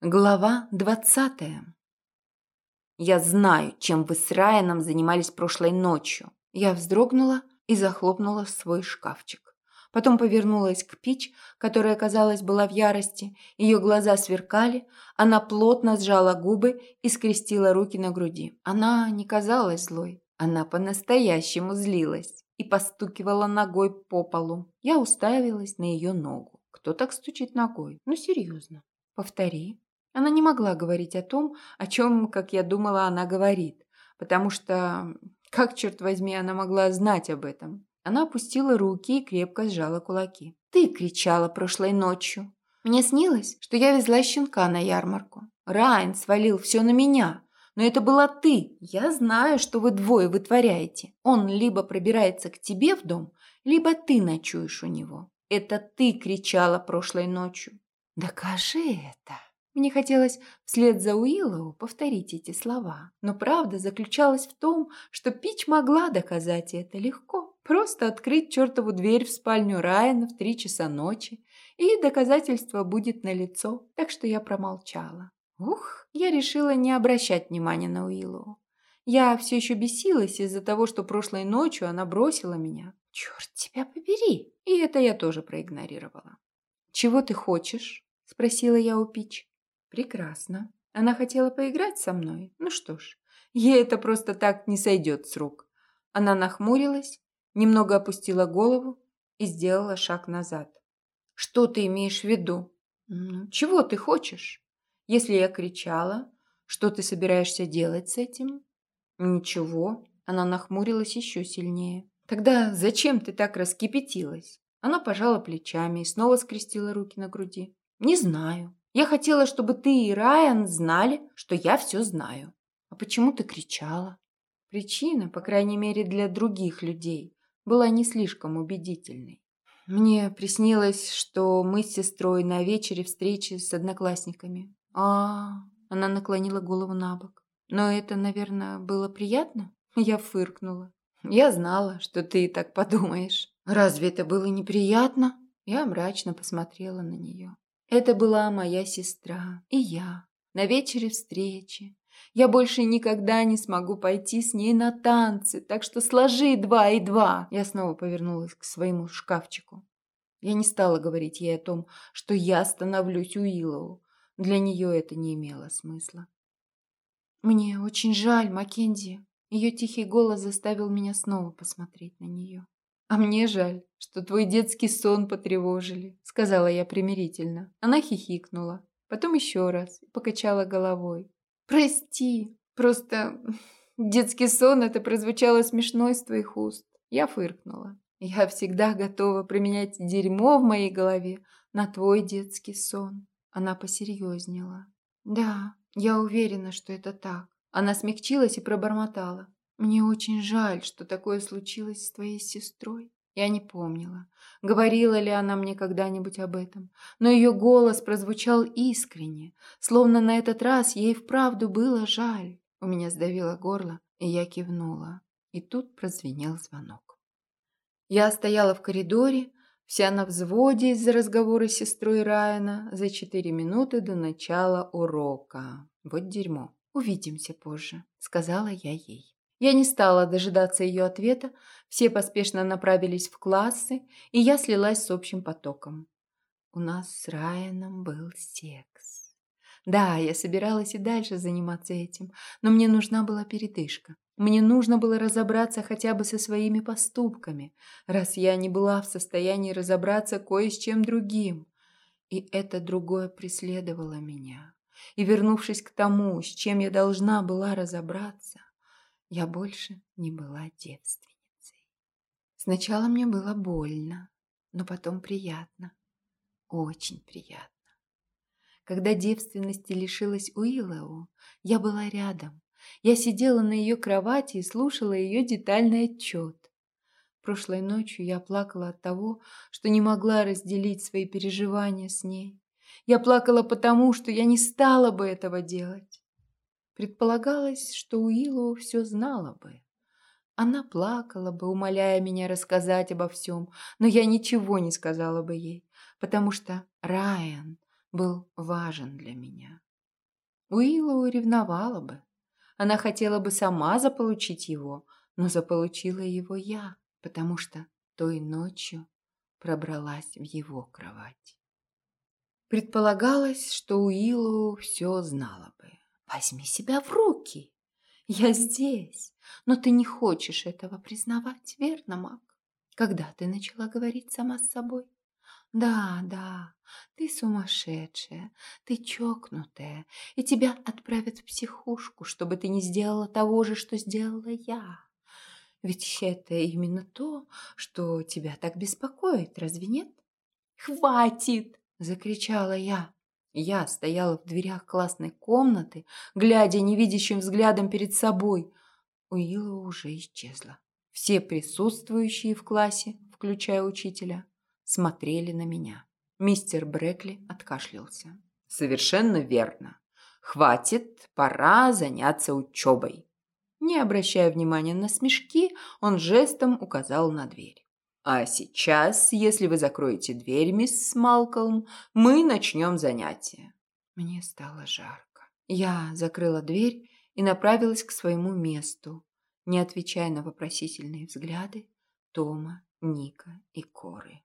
Глава двадцатая. «Я знаю, чем вы с Райаном занимались прошлой ночью». Я вздрогнула и захлопнула свой шкафчик. Потом повернулась к Пич, которая, казалось, была в ярости. Ее глаза сверкали, она плотно сжала губы и скрестила руки на груди. Она не казалась злой, она по-настоящему злилась и постукивала ногой по полу. Я уставилась на ее ногу. Кто так стучит ногой? Ну, серьезно. Повтори. Она не могла говорить о том, о чем, как я думала, она говорит, потому что, как, черт возьми, она могла знать об этом? Она опустила руки и крепко сжала кулаки. «Ты кричала прошлой ночью. Мне снилось, что я везла щенка на ярмарку. Райан свалил все на меня, но это была ты. Я знаю, что вы двое вытворяете. Он либо пробирается к тебе в дом, либо ты ночуешь у него. Это ты кричала прошлой ночью. Докажи это!» Мне хотелось вслед за Уиллоу повторить эти слова, но правда заключалась в том, что Пич могла доказать это легко. Просто открыть чертову дверь в спальню Райана в три часа ночи, и доказательство будет налицо, так что я промолчала. Ух, я решила не обращать внимания на Уиллоу. Я все еще бесилась из-за того, что прошлой ночью она бросила меня. Черт тебя побери! И это я тоже проигнорировала. «Чего ты хочешь?» – спросила я у Пич. Прекрасно. Она хотела поиграть со мной? Ну что ж, ей это просто так не сойдет с рук. Она нахмурилась, немного опустила голову и сделала шаг назад. Что ты имеешь в виду? Ну, чего ты хочешь? Если я кричала, что ты собираешься делать с этим? Ничего. Она нахмурилась еще сильнее. Тогда зачем ты так раскипятилась? Она пожала плечами и снова скрестила руки на груди. Не знаю. Я хотела, чтобы ты и Райан знали, что я все знаю. А почему ты кричала? Причина, по крайней мере для других людей, была не слишком убедительной. Мне приснилось, что мы с сестрой на вечере встречи с одноклассниками. А, она наклонила голову на бок. Но это, наверное, было приятно? Я фыркнула. Я знала, что ты так подумаешь. Разве это было неприятно? Я мрачно посмотрела на нее. Это была моя сестра и я на вечере встречи. Я больше никогда не смогу пойти с ней на танцы, так что сложи два и два. Я снова повернулась к своему шкафчику. Я не стала говорить ей о том, что я становлюсь Уиллоу. Для нее это не имело смысла. «Мне очень жаль, Маккензи». Ее тихий голос заставил меня снова посмотреть на нее. «А мне жаль, что твой детский сон потревожили», — сказала я примирительно. Она хихикнула, потом еще раз и покачала головой. «Прости, просто детский сон это прозвучало смешно из твоих уст». Я фыркнула. «Я всегда готова применять дерьмо в моей голове на твой детский сон». Она посерьезнела. «Да, я уверена, что это так». Она смягчилась и пробормотала. Мне очень жаль, что такое случилось с твоей сестрой. Я не помнила, говорила ли она мне когда-нибудь об этом, но ее голос прозвучал искренне, словно на этот раз ей вправду было жаль. У меня сдавило горло, и я кивнула. И тут прозвенел звонок. Я стояла в коридоре, вся на взводе из-за разговора с сестрой Райана за четыре минуты до начала урока. Вот дерьмо. Увидимся позже, сказала я ей. Я не стала дожидаться ее ответа, все поспешно направились в классы, и я слилась с общим потоком. У нас с Райаном был секс. Да, я собиралась и дальше заниматься этим, но мне нужна была передышка. Мне нужно было разобраться хотя бы со своими поступками, раз я не была в состоянии разобраться кое с чем другим. И это другое преследовало меня. И вернувшись к тому, с чем я должна была разобраться, я больше не была девственницей. Сначала мне было больно, но потом приятно. Очень приятно. Когда девственности лишилась Уиллоу, я была рядом. Я сидела на ее кровати и слушала ее детальный отчет. Прошлой ночью я плакала от того, что не могла разделить свои переживания с ней. Я плакала потому, что я не стала бы этого делать. Предполагалось, что Уиллоу все знала бы. Она плакала бы, умоляя меня рассказать обо всем, но я ничего не сказала бы ей, потому что Райан был важен для меня. Уиллоу ревновала бы. Она хотела бы сама заполучить его, но заполучила его я, потому что той ночью пробралась в его кровать. Предполагалось, что Уиллоу все знала бы. «Возьми себя в руки! Я здесь, но ты не хочешь этого признавать, верно, Мак? Когда ты начала говорить сама с собой? Да, да, ты сумасшедшая, ты чокнутая, и тебя отправят в психушку, чтобы ты не сделала того же, что сделала я. Ведь это именно то, что тебя так беспокоит, разве нет? «Хватит!» – закричала я. Я стояла в дверях классной комнаты, глядя невидящим взглядом перед собой. Уилла уже исчезла. Все присутствующие в классе, включая учителя, смотрели на меня. Мистер Брекли откашлялся. «Совершенно верно. Хватит, пора заняться учебой». Не обращая внимания на смешки, он жестом указал на дверь. «А сейчас, если вы закроете дверь, мисс Малкольм, мы начнем занятие». Мне стало жарко. Я закрыла дверь и направилась к своему месту, не отвечая на вопросительные взгляды Тома, Ника и Коры.